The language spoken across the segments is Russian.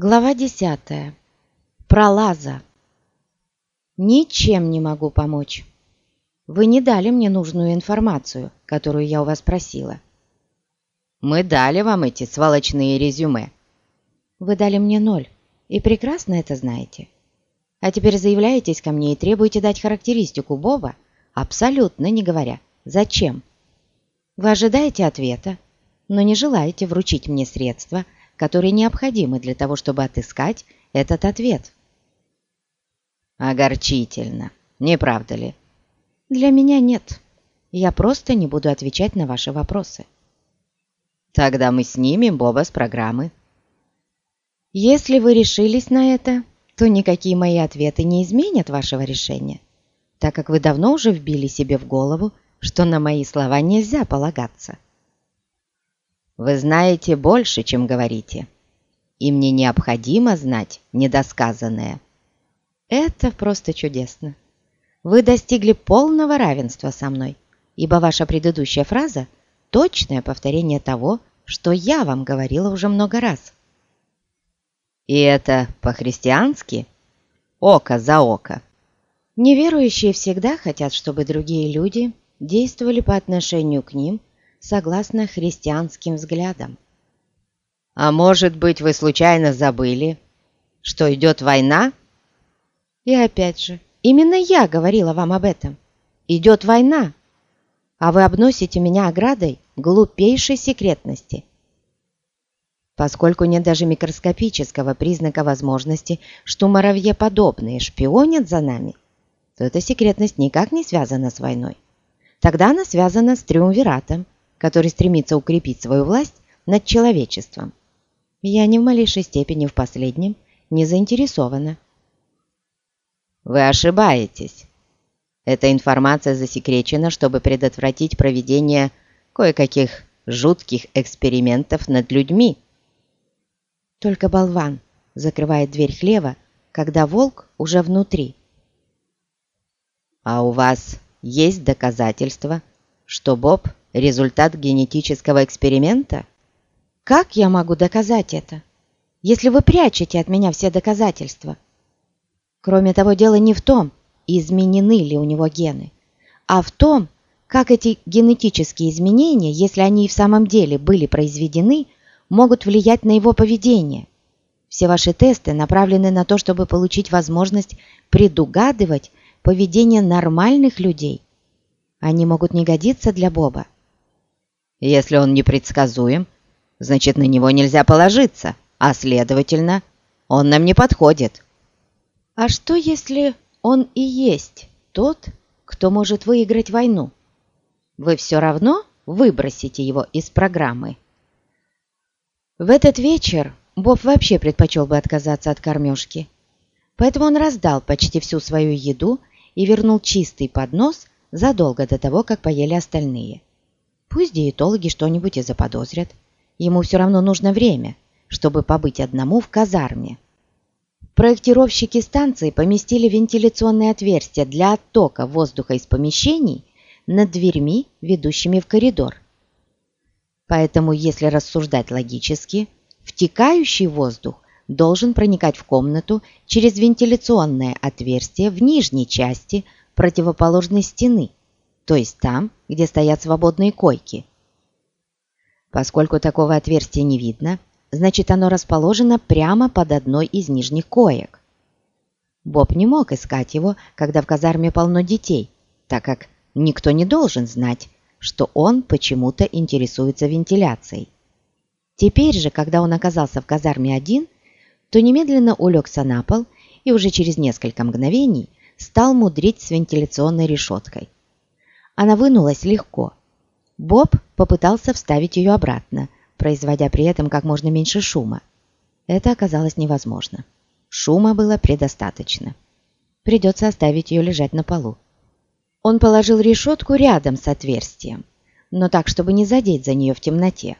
Глава десятая. Пролаза. Ничем не могу помочь. Вы не дали мне нужную информацию, которую я у вас просила. Мы дали вам эти сволочные резюме. Вы дали мне ноль, и прекрасно это знаете. А теперь заявляетесь ко мне и требуете дать характеристику Боба, абсолютно не говоря, зачем. Вы ожидаете ответа, но не желаете вручить мне средства, которые необходимы для того, чтобы отыскать этот ответ. Огорчительно, не правда ли? Для меня нет. Я просто не буду отвечать на ваши вопросы. Тогда мы снимем Боба с программы. Если вы решились на это, то никакие мои ответы не изменят вашего решения, так как вы давно уже вбили себе в голову, что на мои слова нельзя полагаться. Вы знаете больше, чем говорите, и мне необходимо знать недосказанное. Это просто чудесно. Вы достигли полного равенства со мной, ибо ваша предыдущая фраза – точное повторение того, что я вам говорила уже много раз. И это по-христиански? Око за око. Неверующие всегда хотят, чтобы другие люди действовали по отношению к ним согласно христианским взглядам. А может быть, вы случайно забыли, что идет война? И опять же, именно я говорила вам об этом. Идет война, а вы обносите меня оградой глупейшей секретности. Поскольку нет даже микроскопического признака возможности, что подобные шпионят за нами, то эта секретность никак не связана с войной. Тогда она связана с триумвиратом, который стремится укрепить свою власть над человечеством. Я ни в малейшей степени в последнем не заинтересована. Вы ошибаетесь. Эта информация засекречена, чтобы предотвратить проведение кое-каких жутких экспериментов над людьми. Только болван закрывает дверь хлева, когда волк уже внутри. А у вас есть доказательства, что Боб – результат генетического эксперимента? Как я могу доказать это, если вы прячете от меня все доказательства? Кроме того, дело не в том, изменены ли у него гены, а в том, как эти генетические изменения, если они и в самом деле были произведены, могут влиять на его поведение. Все ваши тесты направлены на то, чтобы получить возможность предугадывать поведение нормальных людей. Они могут не годиться для Боба. Если он непредсказуем, значит, на него нельзя положиться, а, следовательно, он нам не подходит. А что, если он и есть тот, кто может выиграть войну? Вы все равно выбросите его из программы. В этот вечер Боб вообще предпочел бы отказаться от кормежки. Поэтому он раздал почти всю свою еду и вернул чистый поднос задолго до того, как поели остальные. Пусть диетологи что-нибудь и заподозрят. Ему все равно нужно время, чтобы побыть одному в казарме. Проектировщики станции поместили вентиляционные отверстия для оттока воздуха из помещений над дверьми, ведущими в коридор. Поэтому, если рассуждать логически, втекающий воздух должен проникать в комнату через вентиляционное отверстие в нижней части противоположной стены, то есть там, где стоят свободные койки. Поскольку такого отверстия не видно, значит оно расположено прямо под одной из нижних коек. Боб не мог искать его, когда в казарме полно детей, так как никто не должен знать, что он почему-то интересуется вентиляцией. Теперь же, когда он оказался в казарме один, то немедленно улегся на пол и уже через несколько мгновений стал мудрить с вентиляционной решеткой. Она вынулась легко. Боб попытался вставить ее обратно, производя при этом как можно меньше шума. Это оказалось невозможно. Шума было предостаточно. Придется оставить ее лежать на полу. Он положил решетку рядом с отверстием, но так, чтобы не задеть за нее в темноте.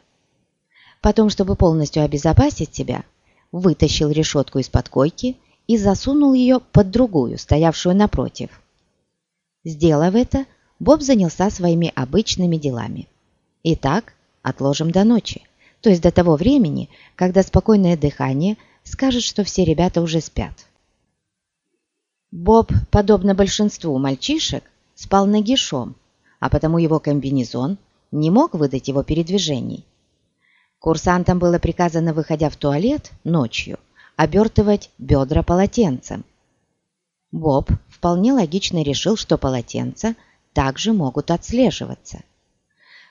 Потом, чтобы полностью обезопасить себя, вытащил решетку из-под койки и засунул ее под другую, стоявшую напротив. Сделав это, Боб занялся своими обычными делами. Итак, отложим до ночи, то есть до того времени, когда спокойное дыхание скажет, что все ребята уже спят. Боб, подобно большинству мальчишек, спал нагишом, а потому его комбинезон не мог выдать его передвижений. Курсантам было приказано, выходя в туалет ночью, обертывать бедра полотенцем. Боб вполне логично решил, что полотенца также могут отслеживаться.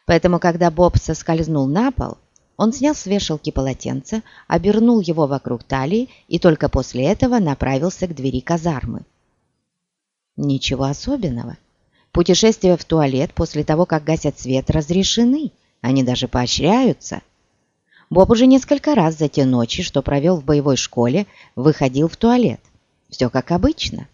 Поэтому, когда Боб соскользнул на пол, он снял с вешалки полотенце, обернул его вокруг талии и только после этого направился к двери казармы. Ничего особенного. Путешествия в туалет после того, как гасят свет, разрешены. Они даже поощряются. Боб уже несколько раз за те ночи, что провел в боевой школе, выходил в туалет. Все как обычно.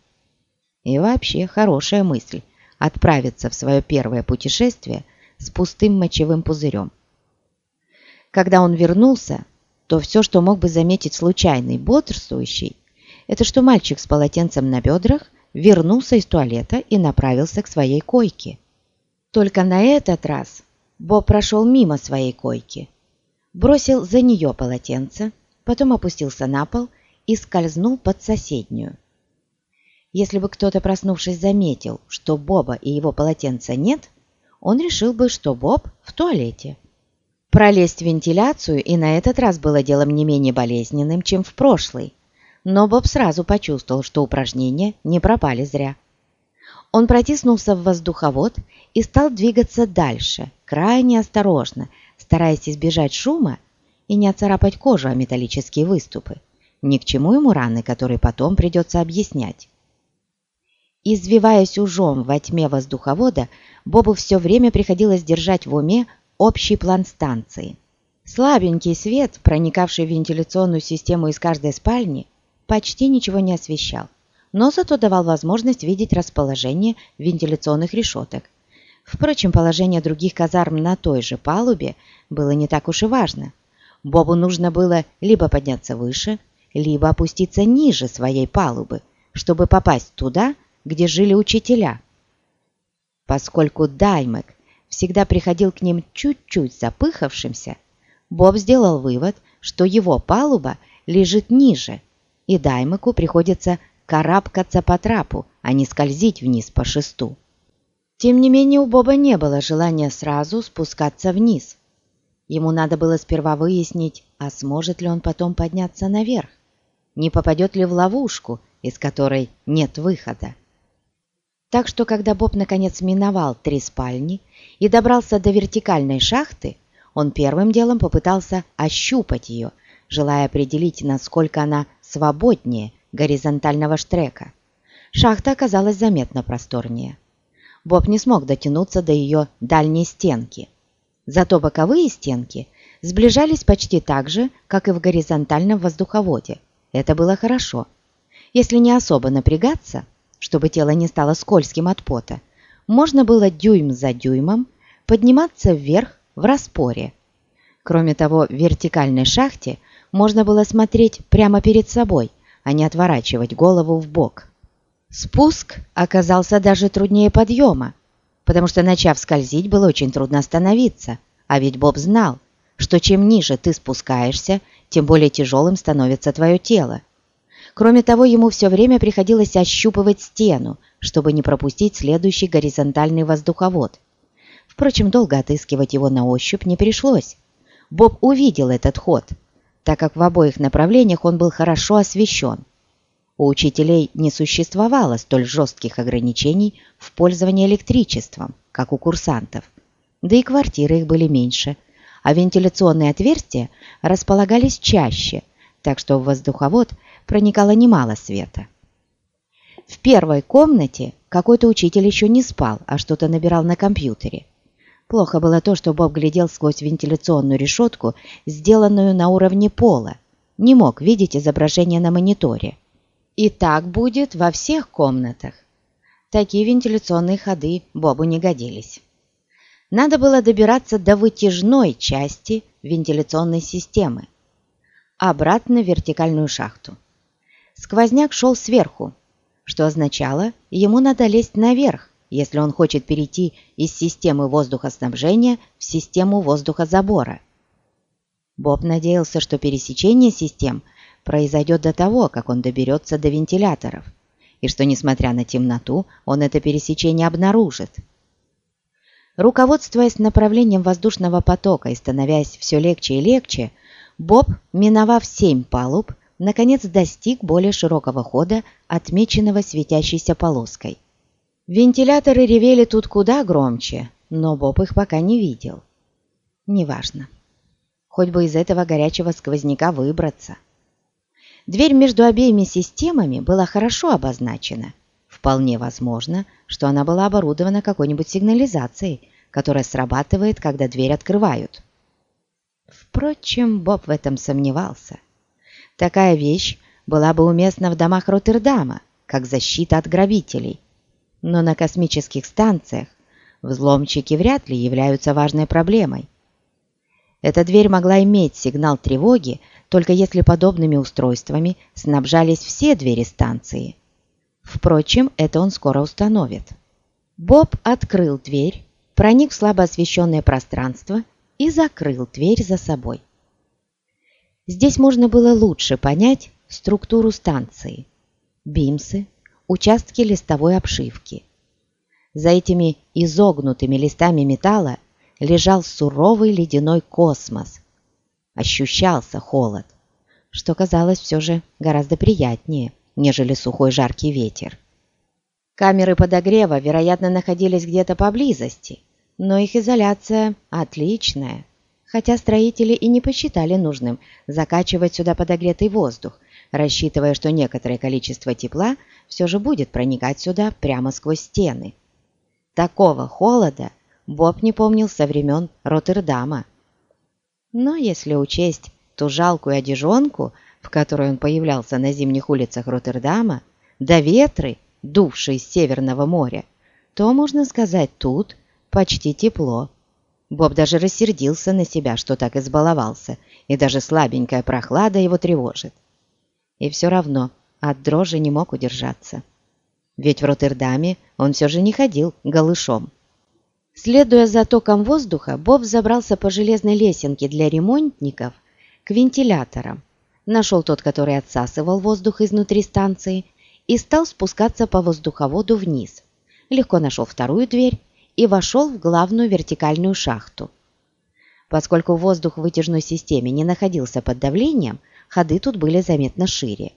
И вообще хорошая мысль – отправиться в свое первое путешествие с пустым мочевым пузырем. Когда он вернулся, то все, что мог бы заметить случайный бодрствующий, это что мальчик с полотенцем на бедрах вернулся из туалета и направился к своей койке. Только на этот раз Боб прошел мимо своей койки, бросил за нее полотенце, потом опустился на пол и скользнул под соседнюю. Если бы кто-то, проснувшись, заметил, что Боба и его полотенца нет, он решил бы, что Боб в туалете. Пролезть в вентиляцию и на этот раз было делом не менее болезненным, чем в прошлый, но Боб сразу почувствовал, что упражнения не пропали зря. Он протиснулся в воздуховод и стал двигаться дальше, крайне осторожно, стараясь избежать шума и не оцарапать кожу о металлические выступы. Ни к чему ему раны, которые потом придется объяснять. Извиваясь ужом во тьме воздуховода, Бобу все время приходилось держать в уме общий план станции. Слабенький свет, проникавший в вентиляционную систему из каждой спальни, почти ничего не освещал, но зато давал возможность видеть расположение вентиляционных решеток. Впрочем, положение других казарм на той же палубе было не так уж и важно. Бобу нужно было либо подняться выше, либо опуститься ниже своей палубы, чтобы попасть туда, где жили учителя. Поскольку Даймек всегда приходил к ним чуть-чуть запыхавшимся, Боб сделал вывод, что его палуба лежит ниже, и Даймеку приходится карабкаться по трапу, а не скользить вниз по шесту. Тем не менее у Боба не было желания сразу спускаться вниз. Ему надо было сперва выяснить, а сможет ли он потом подняться наверх, не попадет ли в ловушку, из которой нет выхода. Так что, когда Боб наконец миновал три спальни и добрался до вертикальной шахты, он первым делом попытался ощупать ее, желая определить, насколько она свободнее горизонтального штрека. Шахта оказалась заметно просторнее. Боб не смог дотянуться до ее дальней стенки. Зато боковые стенки сближались почти так же, как и в горизонтальном воздуховоде. Это было хорошо. Если не особо напрягаться, чтобы тело не стало скользким от пота, можно было дюйм за дюймом подниматься вверх в распоре. Кроме того, в вертикальной шахте можно было смотреть прямо перед собой, а не отворачивать голову в бок. Спуск оказался даже труднее подъема, потому что, начав скользить, было очень трудно остановиться, а ведь Боб знал, что чем ниже ты спускаешься, тем более тяжелым становится твое тело. Кроме того, ему все время приходилось ощупывать стену, чтобы не пропустить следующий горизонтальный воздуховод. Впрочем, долго отыскивать его на ощупь не пришлось. Боб увидел этот ход, так как в обоих направлениях он был хорошо освещен. У учителей не существовало столь жестких ограничений в пользовании электричеством, как у курсантов. Да и квартиры их были меньше, а вентиляционные отверстия располагались чаще, так что в воздуховод проникало немало света. В первой комнате какой-то учитель еще не спал, а что-то набирал на компьютере. Плохо было то, что Боб глядел сквозь вентиляционную решетку, сделанную на уровне пола, не мог видеть изображение на мониторе. И так будет во всех комнатах. Такие вентиляционные ходы Бобу не годились. Надо было добираться до вытяжной части вентиляционной системы, обратно в вертикальную шахту. Сквозняк шел сверху, что означало, ему надо лезть наверх, если он хочет перейти из системы воздухоснабжения в систему воздухозабора. Боб надеялся, что пересечение систем произойдет до того, как он доберется до вентиляторов, и что, несмотря на темноту, он это пересечение обнаружит. Руководствуясь направлением воздушного потока и становясь все легче и легче, Боб, миновав семь палуб, наконец достиг более широкого хода, отмеченного светящейся полоской. Вентиляторы ревели тут куда громче, но Боб их пока не видел. Неважно. Хоть бы из этого горячего сквозняка выбраться. Дверь между обеими системами была хорошо обозначена. Вполне возможно, что она была оборудована какой-нибудь сигнализацией, которая срабатывает, когда дверь открывают. Впрочем, Боб в этом сомневался. Такая вещь была бы уместна в домах Роттердама, как защита от грабителей. Но на космических станциях взломщики вряд ли являются важной проблемой. Эта дверь могла иметь сигнал тревоги, только если подобными устройствами снабжались все двери станции. Впрочем, это он скоро установит. Боб открыл дверь, проник в слабо освещенное пространство и закрыл дверь за собой. Здесь можно было лучше понять структуру станции. Бимсы, участки листовой обшивки. За этими изогнутыми листами металла лежал суровый ледяной космос. Ощущался холод, что казалось все же гораздо приятнее, нежели сухой жаркий ветер. Камеры подогрева, вероятно, находились где-то поблизости, но их изоляция отличная, хотя строители и не посчитали нужным закачивать сюда подогретый воздух, рассчитывая, что некоторое количество тепла все же будет проникать сюда прямо сквозь стены. Такого холода Боб не помнил со времен Роттердама. Но если учесть ту жалкую одежонку, в которой он появлялся на зимних улицах Роттердама, до ветры, дувшие с Северного моря, то, можно сказать, тут почти тепло. Боб даже рассердился на себя, что так избаловался, и даже слабенькая прохлада его тревожит. И все равно от дрожи не мог удержаться. Ведь в Роттердаме он все же не ходил голышом. Следуя за током воздуха, Боб забрался по железной лесенке для ремонтников к вентиляторам, нашел тот, который отсасывал воздух изнутри станции, и стал спускаться по воздуховоду вниз. Легко нашел вторую дверь и вошел в главную вертикальную шахту. Поскольку воздух в вытяжной системе не находился под давлением, ходы тут были заметно шире.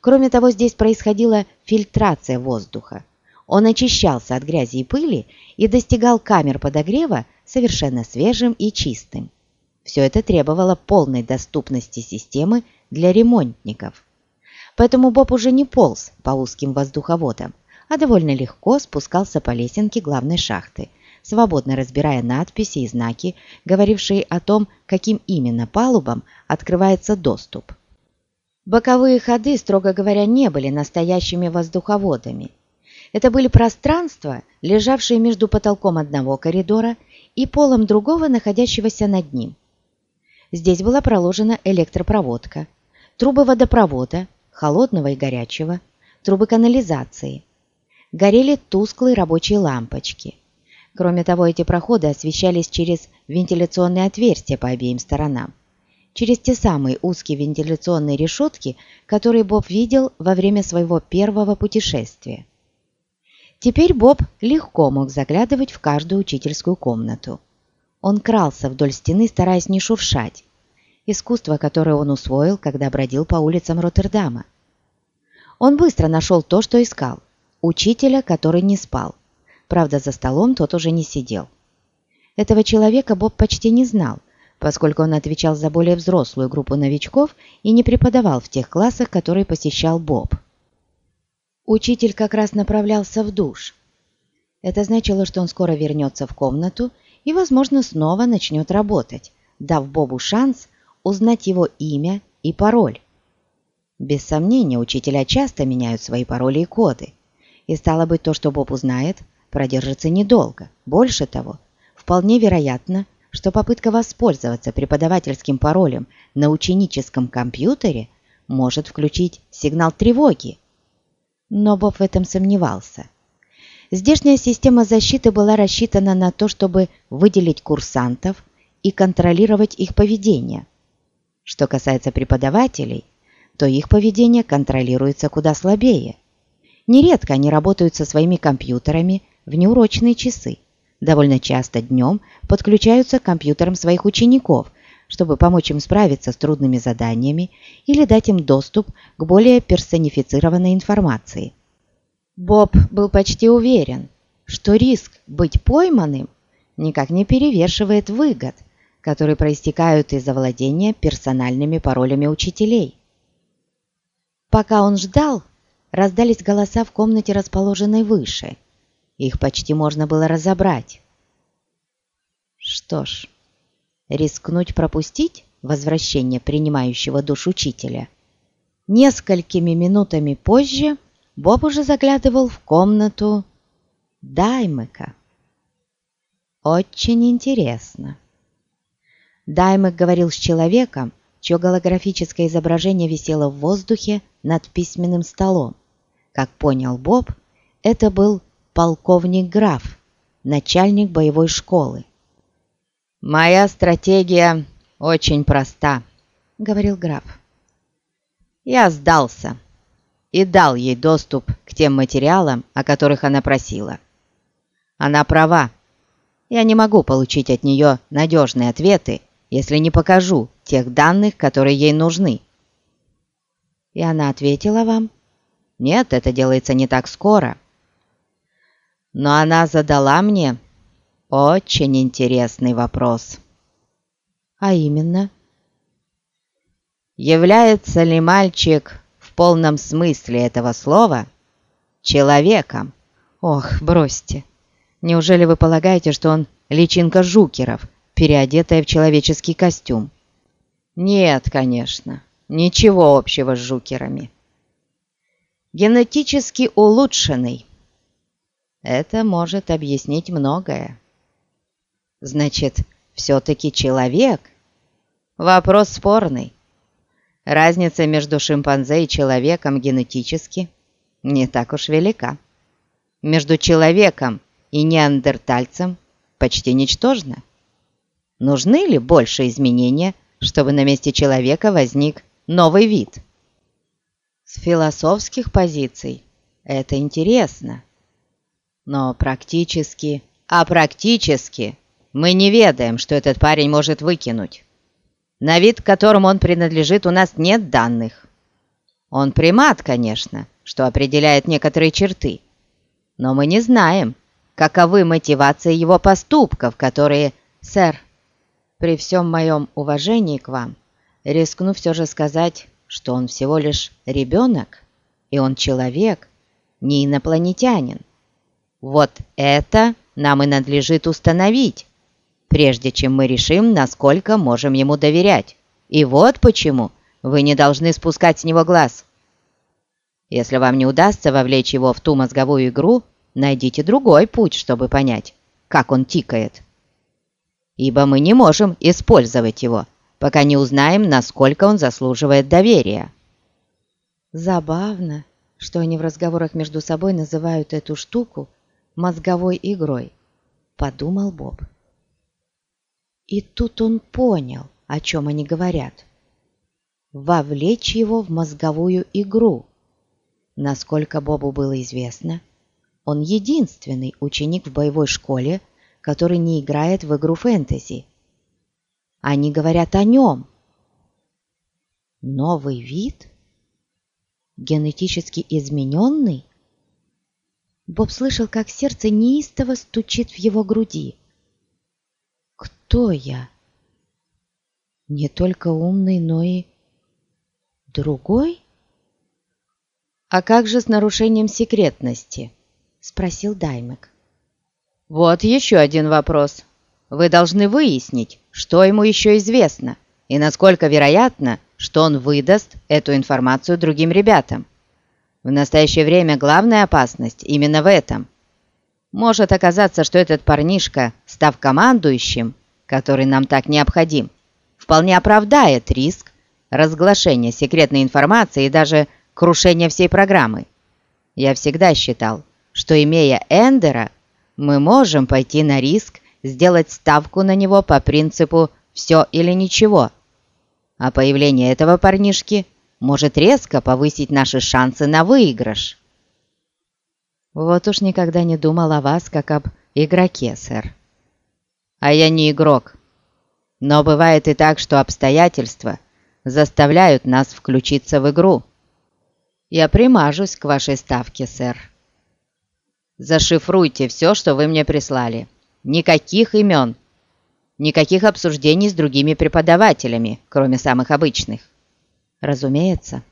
Кроме того, здесь происходила фильтрация воздуха. Он очищался от грязи и пыли и достигал камер подогрева совершенно свежим и чистым. Все это требовало полной доступности системы для ремонтников. Поэтому Боб уже не полз по узким воздуховодам, а довольно легко спускался по лесенке главной шахты, свободно разбирая надписи и знаки, говорившие о том, каким именно палубам открывается доступ. Боковые ходы, строго говоря, не были настоящими воздуховодами – это были пространства, лежавшие между потолком одного коридора и полом другого, находящегося над ним. Здесь была проложена электропроводка, трубы водопровода, холодного и горячего, трубы канализации. Горели тусклые рабочие лампочки. Кроме того, эти проходы освещались через вентиляционные отверстия по обеим сторонам. Через те самые узкие вентиляционные решетки, которые Боб видел во время своего первого путешествия. Теперь Боб легко мог заглядывать в каждую учительскую комнату. Он крался вдоль стены, стараясь не шуршать. Искусство, которое он усвоил, когда бродил по улицам Роттердама. Он быстро нашел то, что искал. Учителя, который не спал. Правда, за столом тот уже не сидел. Этого человека Боб почти не знал, поскольку он отвечал за более взрослую группу новичков и не преподавал в тех классах, которые посещал Боб. Учитель как раз направлялся в душ. Это значило, что он скоро вернется в комнату и, возможно, снова начнет работать, дав Бобу шанс узнать его имя и пароль. Без сомнения, учителя часто меняют свои пароли и коды. И стало быть, то, что Боб узнает, продержится недолго. Больше того, вполне вероятно, что попытка воспользоваться преподавательским паролем на ученическом компьютере может включить сигнал тревоги, но Боб в этом сомневался. Здешняя система защиты была рассчитана на то, чтобы выделить курсантов и контролировать их поведение. Что касается преподавателей, то их поведение контролируется куда слабее. Нередко они работают со своими компьютерами в неурочные часы. Довольно часто днем подключаются к компьютерам своих учеников, чтобы помочь им справиться с трудными заданиями или дать им доступ к более персонифицированной информации. Боб был почти уверен, что риск быть пойманным никак не перевешивает выгод, которые проистекают из завладения персональными паролями учителей. Пока он ждал, раздались голоса в комнате, расположенной выше. Их почти можно было разобрать. Что ж, рискнуть пропустить возвращение принимающего душ учителя? Несколькими минутами позже Боб уже заглядывал в комнату Даймека. Очень интересно. Даймек говорил с человеком, чье голографическое изображение висело в воздухе над письменным столом. Как понял Боб, это был полковник Граф, начальник боевой школы. «Моя стратегия очень проста», — говорил граф. «Я сдался и дал ей доступ к тем материалам, о которых она просила. Она права. Я не могу получить от нее надежные ответы, если не покажу тех данных, которые ей нужны». «И она ответила вам?» «Нет, это делается не так скоро». «Но она задала мне очень интересный вопрос». «А именно?» «Является ли мальчик в полном смысле этого слова человеком?» «Ох, бросьте! Неужели вы полагаете, что он личинка жукеров, переодетая в человеческий костюм?» «Нет, конечно, ничего общего с жукерами. Генетически улучшенный. Это может объяснить многое. Значит, все-таки человек? Вопрос спорный. Разница между шимпанзе и человеком генетически не так уж велика. Между человеком и неандертальцем почти ничтожна. Нужны ли больше изменения, чтобы на месте человека возник новый вид? С философских позиций это интересно, но практически, а практически мы не ведаем, что этот парень может выкинуть. На вид, которому он принадлежит, у нас нет данных. Он примат, конечно, что определяет некоторые черты, но мы не знаем, каковы мотивации его поступков, которые... Сэр, при всем моем уважении к вам, рискну все же сказать, что он всего лишь ребенок, и он человек, не инопланетянин. Вот это нам и надлежит установить, прежде чем мы решим, насколько можем ему доверять. И вот почему вы не должны спускать с него глаз. Если вам не удастся вовлечь его в ту мозговую игру, найдите другой путь, чтобы понять, как он тикает ибо мы не можем использовать его, пока не узнаем, насколько он заслуживает доверия». Забавно, что они в разговорах между собой называют эту штуку мозговой игрой, подумал Боб. И тут он понял, о чем они говорят. Вовлечь его в мозговую игру. Насколько Бобу было известно, он единственный ученик в боевой школе, который не играет в игру фэнтези. Они говорят о нем. Новый вид? Генетически измененный? Боб слышал, как сердце неистово стучит в его груди. Кто я? Не только умный, но и другой? А как же с нарушением секретности? Спросил Даймек. Вот еще один вопрос. Вы должны выяснить, что ему еще известно, и насколько вероятно, что он выдаст эту информацию другим ребятам. В настоящее время главная опасность именно в этом. Может оказаться, что этот парнишка, став командующим, который нам так необходим, вполне оправдает риск разглашения секретной информации и даже крушения всей программы. Я всегда считал, что имея Эндера – мы можем пойти на риск сделать ставку на него по принципу «все или ничего». А появление этого парнишки может резко повысить наши шансы на выигрыш. Вот уж никогда не думал о вас, как об игроке, сэр. А я не игрок. Но бывает и так, что обстоятельства заставляют нас включиться в игру. Я примажусь к вашей ставке, сэр. Зашифруйте все, что вы мне прислали. Никаких имен. Никаких обсуждений с другими преподавателями, кроме самых обычных. Разумеется.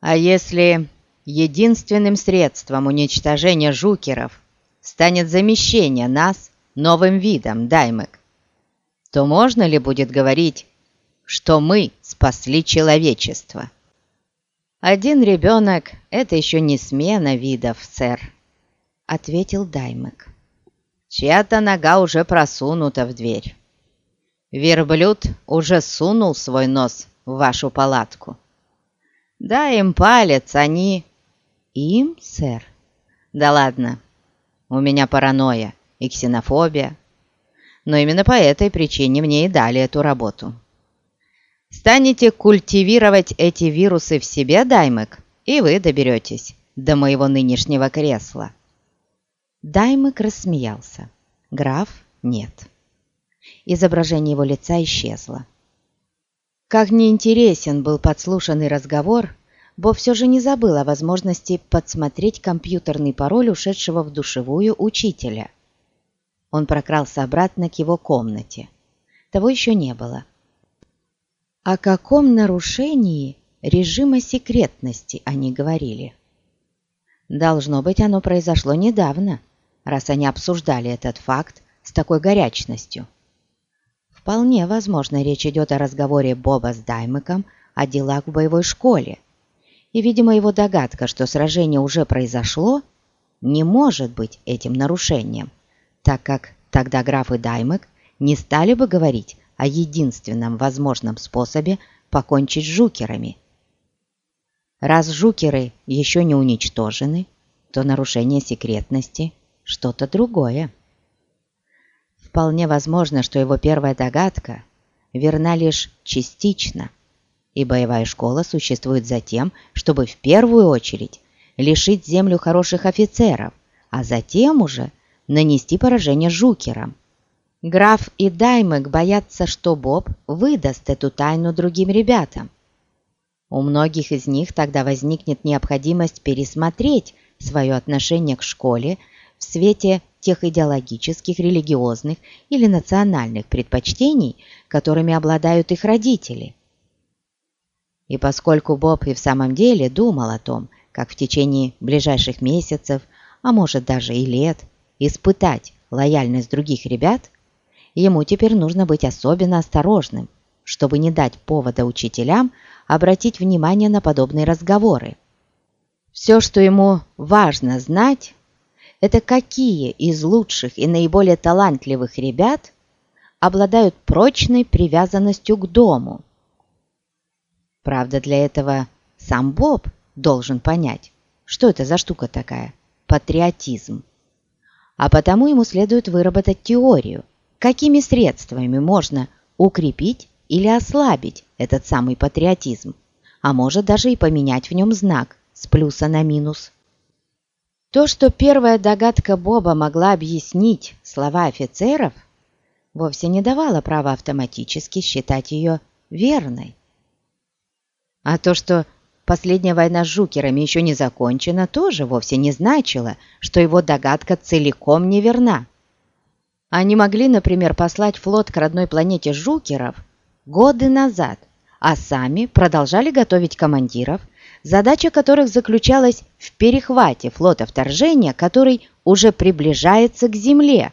А если единственным средством уничтожения жукеров станет замещение нас новым видом даймек, то можно ли будет говорить, что мы спасли человечество? Один ребенок — это еще не смена видов, сэр, — ответил Даймек. Чья-то нога уже просунута в дверь. Верблюд уже сунул свой нос в вашу палатку. Дай им палец, они... Им, сэр? Да ладно, у меня паранойя и ксенофобия. Но именно по этой причине мне и дали эту работу. Станете культивировать эти вирусы в себе, Даймек, и вы доберетесь до моего нынешнего кресла. Даймек рассмеялся. Граф нет. Изображение его лица исчезло. Как неинтересен был подслушанный разговор, Бо все же не забыл о возможности подсмотреть компьютерный пароль ушедшего в душевую учителя. Он прокрался обратно к его комнате. Того еще не было. О каком нарушении режима секретности они говорили? Должно быть, оно произошло недавно, раз они обсуждали этот факт с такой горячностью. Вполне возможно, речь идет о разговоре Боба с Даймеком о делах в боевой школе. И, видимо, его догадка, что сражение уже произошло, не может быть этим нарушением, так как тогда граф и Даймек не стали бы говорить о единственном возможном способе покончить с жукерами. Раз жукеры еще не уничтожены, то нарушение секретности – что-то другое. Вполне возможно, что его первая догадка верна лишь частично, и боевая школа существует за тем, чтобы в первую очередь лишить землю хороших офицеров, а затем уже нанести поражение жукерам. Граф и Даймек боятся, что Боб выдаст эту тайну другим ребятам. У многих из них тогда возникнет необходимость пересмотреть свое отношение к школе в свете тех идеологических, религиозных или национальных предпочтений, которыми обладают их родители. И поскольку Боб и в самом деле думал о том, как в течение ближайших месяцев, а может даже и лет, испытать лояльность других ребят, ему теперь нужно быть особенно осторожным, чтобы не дать повода учителям обратить внимание на подобные разговоры. Все, что ему важно знать, это какие из лучших и наиболее талантливых ребят обладают прочной привязанностью к дому. Правда, для этого сам Боб должен понять, что это за штука такая – патриотизм. А потому ему следует выработать теорию, какими средствами можно укрепить или ослабить этот самый патриотизм, а может даже и поменять в нем знак с плюса на минус. То, что первая догадка Боба могла объяснить слова офицеров, вовсе не давало права автоматически считать ее верной. А то, что последняя война с жукерами еще не закончена, тоже вовсе не значило, что его догадка целиком неверна. Они могли, например, послать флот к родной планете жукеров годы назад, а сами продолжали готовить командиров, задача которых заключалась в перехвате флота вторжения, который уже приближается к Земле.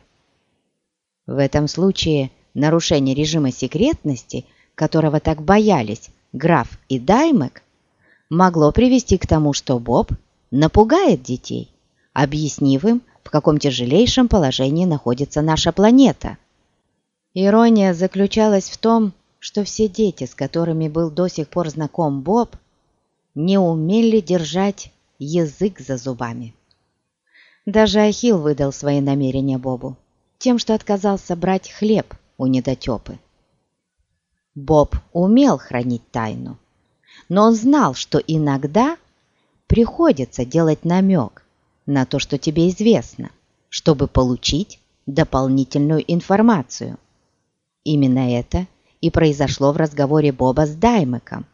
В этом случае нарушение режима секретности, которого так боялись граф и Даймек, могло привести к тому, что Боб напугает детей, объяснив им, в каком тяжелейшем положении находится наша планета. Ирония заключалась в том, что все дети, с которыми был до сих пор знаком Боб, не умели держать язык за зубами. Даже Ахилл выдал свои намерения Бобу тем, что отказался брать хлеб у недотепы. Боб умел хранить тайну, но он знал, что иногда приходится делать намек на то, что тебе известно, чтобы получить дополнительную информацию. Именно это и произошло в разговоре Боба с Даймеком.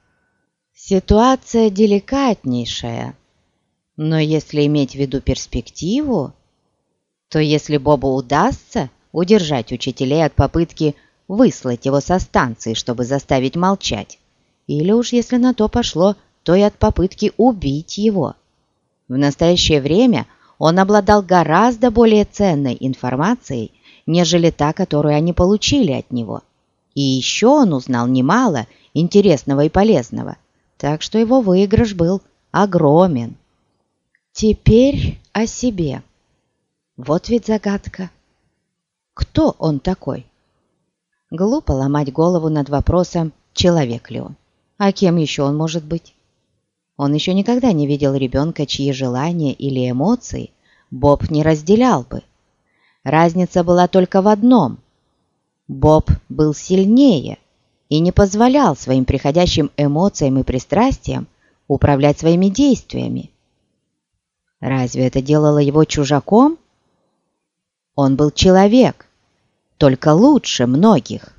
Ситуация деликатнейшая, но если иметь в виду перспективу, то если Бобу удастся удержать учителей от попытки выслать его со станции, чтобы заставить молчать, или уж если на то пошло, то и от попытки убить его. В настоящее время он обладал гораздо более ценной информацией, нежели та, которую они получили от него. И еще он узнал немало интересного и полезного, так что его выигрыш был огромен. Теперь о себе. Вот ведь загадка. Кто он такой? Глупо ломать голову над вопросом, человек ли он. А кем еще он может быть? Он еще никогда не видел ребенка, чьи желания или эмоции Боб не разделял бы. Разница была только в одном. Боб был сильнее и не позволял своим приходящим эмоциям и пристрастиям управлять своими действиями. Разве это делало его чужаком? Он был человек, только лучше многих.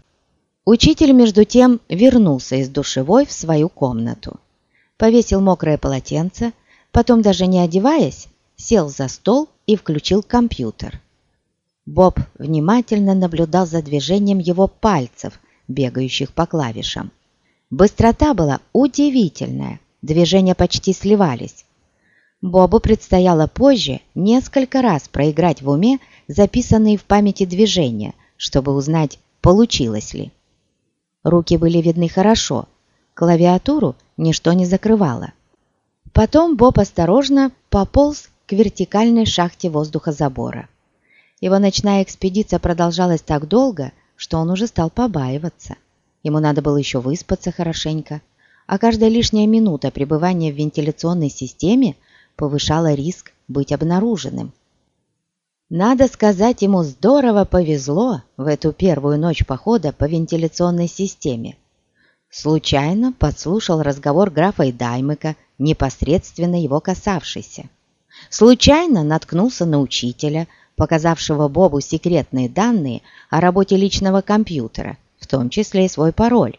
Учитель, между тем, вернулся из душевой в свою комнату. Повесил мокрое полотенце, потом, даже не одеваясь, сел за стол и включил компьютер. Боб внимательно наблюдал за движением его пальцев, бегающих по клавишам. Быстрота была удивительная, движения почти сливались. Бобу предстояло позже несколько раз проиграть в уме записанные в памяти движения, чтобы узнать, получилось ли. Руки были видны хорошо, клавиатуру ничто не закрывало. Потом Боб осторожно пополз к вертикальной шахте воздуха забора. Его ночная экспедиция продолжалась так долго, что он уже стал побаиваться. Ему надо было еще выспаться хорошенько, а каждая лишняя минута пребывания в вентиляционной системе повышала риск быть обнаруженным. Надо сказать, ему здорово повезло в эту первую ночь похода по вентиляционной системе. Случайно подслушал разговор графа и непосредственно его касавшийся. Случайно наткнулся на учителя, показавшего Бобу секретные данные о работе личного компьютера, в том числе и свой пароль.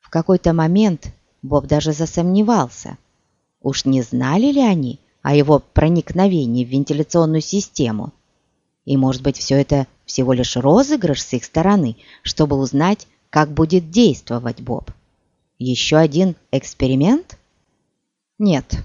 В какой-то момент Боб даже засомневался. Уж не знали ли они, о его проникновении в вентиляционную систему. И, может быть, все это всего лишь розыгрыш с их стороны, чтобы узнать, как будет действовать Боб. Еще один эксперимент? Нет.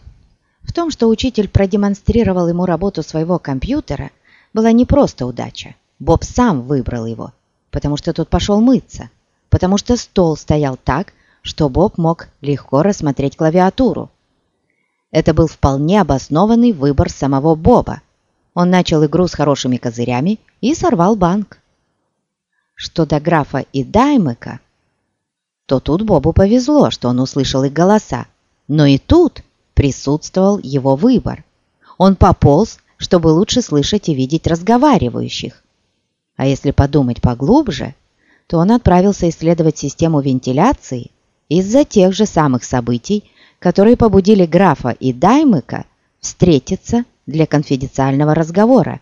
В том, что учитель продемонстрировал ему работу своего компьютера, была не просто удача. Боб сам выбрал его, потому что тот пошел мыться, потому что стол стоял так, что Боб мог легко рассмотреть клавиатуру. Это был вполне обоснованный выбор самого Боба. Он начал игру с хорошими козырями и сорвал банк. Что до графа и Даймека, то тут Бобу повезло, что он услышал их голоса. Но и тут присутствовал его выбор. Он пополз, чтобы лучше слышать и видеть разговаривающих. А если подумать поглубже, то он отправился исследовать систему вентиляции из-за тех же самых событий, которые побудили графа и Даймыка встретиться для конфиденциального разговора.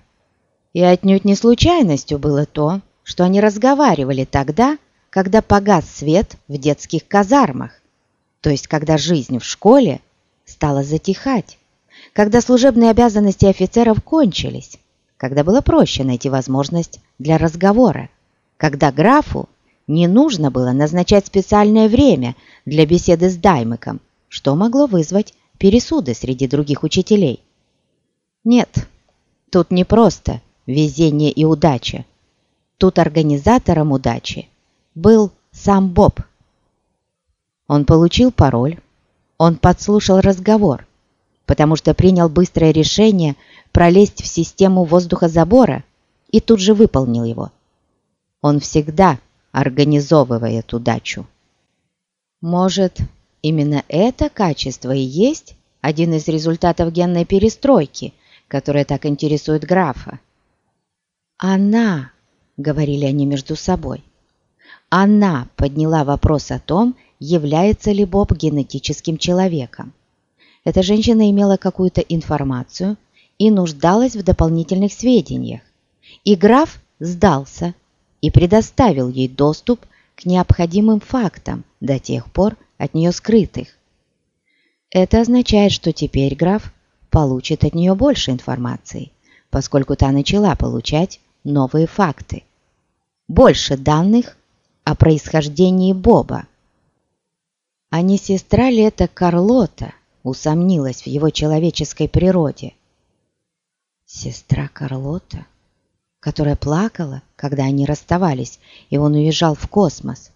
И отнюдь не случайностью было то, что они разговаривали тогда, когда погас свет в детских казармах, то есть когда жизнь в школе стала затихать, когда служебные обязанности офицеров кончились, когда было проще найти возможность для разговора, когда графу не нужно было назначать специальное время для беседы с Даймыком, что могло вызвать пересуды среди других учителей. Нет, тут не просто везение и удача. Тут организатором удачи был сам Боб. Он получил пароль, он подслушал разговор, потому что принял быстрое решение пролезть в систему воздухозабора и тут же выполнил его. Он всегда организовывает удачу. Может, Именно это качество и есть один из результатов генной перестройки, которая так интересует графа. «Она», — говорили они между собой, — «она подняла вопрос о том, является ли Боб генетическим человеком. Эта женщина имела какую-то информацию и нуждалась в дополнительных сведениях, и граф сдался и предоставил ей доступ к необходимым фактам до тех пор от нее скрытых. Это означает, что теперь граф получит от нее больше информации, поскольку та начала получать новые факты. Больше данных о происхождении Боба. А не сестра ли это Карлота усомнилась в его человеческой природе? Сестра Карлота, которая плакала, когда они расставались, и он уезжал в космос.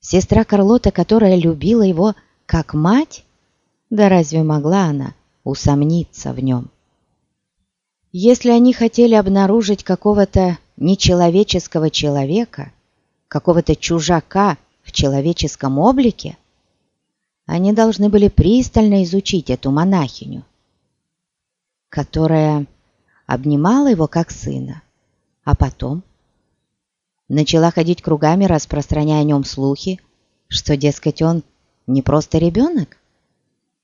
Сестра Карлота, которая любила его как мать? Да разве могла она усомниться в нем? Если они хотели обнаружить какого-то нечеловеческого человека, какого-то чужака в человеческом облике, они должны были пристально изучить эту монахиню, которая обнимала его как сына, а потом начала ходить кругами, распространяя о нем слухи, что, дескать, он не просто ребенок,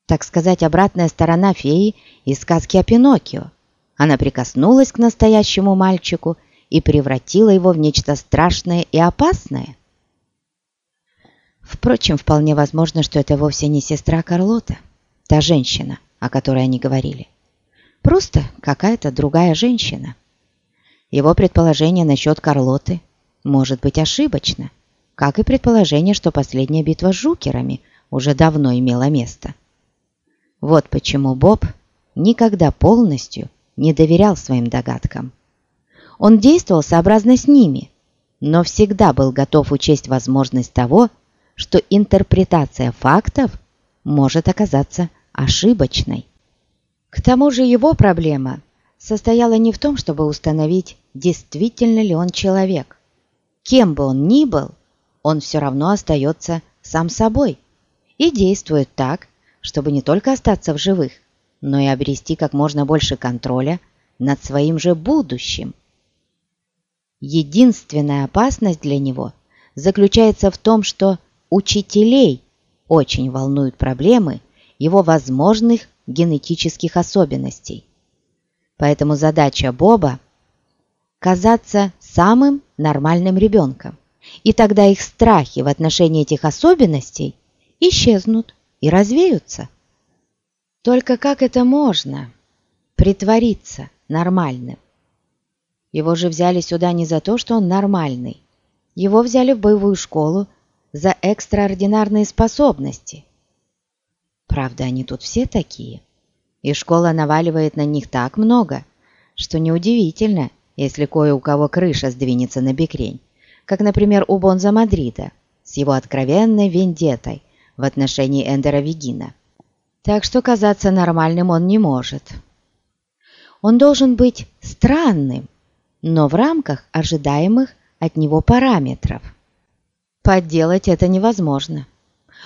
так сказать, обратная сторона феи из сказки о Пиноккио. Она прикоснулась к настоящему мальчику и превратила его в нечто страшное и опасное. Впрочем, вполне возможно, что это вовсе не сестра Карлота, та женщина, о которой они говорили. Просто какая-то другая женщина. Его предположение насчет Карлоты может быть ошибочно, как и предположение, что последняя битва с жукерами уже давно имела место. Вот почему Боб никогда полностью не доверял своим догадкам. Он действовал сообразно с ними, но всегда был готов учесть возможность того, что интерпретация фактов может оказаться ошибочной. К тому же его проблема состояла не в том, чтобы установить, действительно ли он человек. Кем бы он ни был, он все равно остается сам собой и действует так, чтобы не только остаться в живых, но и обрести как можно больше контроля над своим же будущим. Единственная опасность для него заключается в том, что учителей очень волнуют проблемы его возможных генетических особенностей. Поэтому задача Боба – казаться самым нормальным ребенком, и тогда их страхи в отношении этих особенностей исчезнут и развеются. Только как это можно притвориться нормальным? Его же взяли сюда не за то, что он нормальный. Его взяли в боевую школу за экстраординарные способности – Правда, они тут все такие. И школа наваливает на них так много, что неудивительно, если кое у кого крыша сдвинется на бекрень, как, например, у Бонза Мадрида с его откровенной вендетой в отношении Эндера Вегина. Так что казаться нормальным он не может. Он должен быть странным, но в рамках ожидаемых от него параметров. Подделать это невозможно.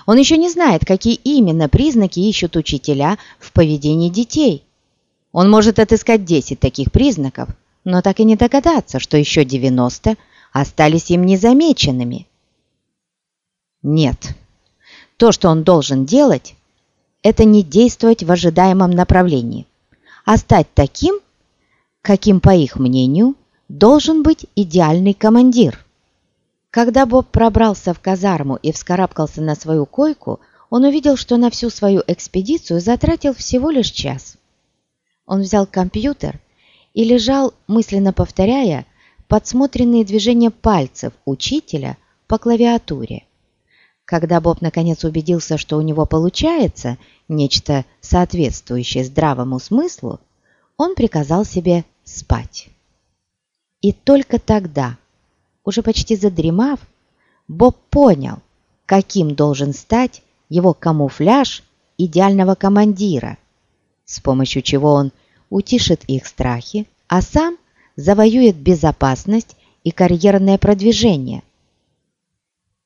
Он еще не знает, какие именно признаки ищут учителя в поведении детей. Он может отыскать 10 таких признаков, но так и не догадаться, что еще 90 остались им незамеченными. Нет. То, что он должен делать, это не действовать в ожидаемом направлении, а стать таким, каким, по их мнению, должен быть идеальный командир. Когда Боб пробрался в казарму и вскарабкался на свою койку, он увидел, что на всю свою экспедицию затратил всего лишь час. Он взял компьютер и лежал, мысленно повторяя, подсмотренные движения пальцев учителя по клавиатуре. Когда Боб наконец убедился, что у него получается нечто соответствующее здравому смыслу, он приказал себе спать. И только тогда уже почти задремав, Боб понял, каким должен стать его камуфляж идеального командира, с помощью чего он утишит их страхи, а сам завоюет безопасность и карьерное продвижение.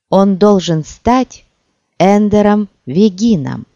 Он должен стать Эндером Вегином,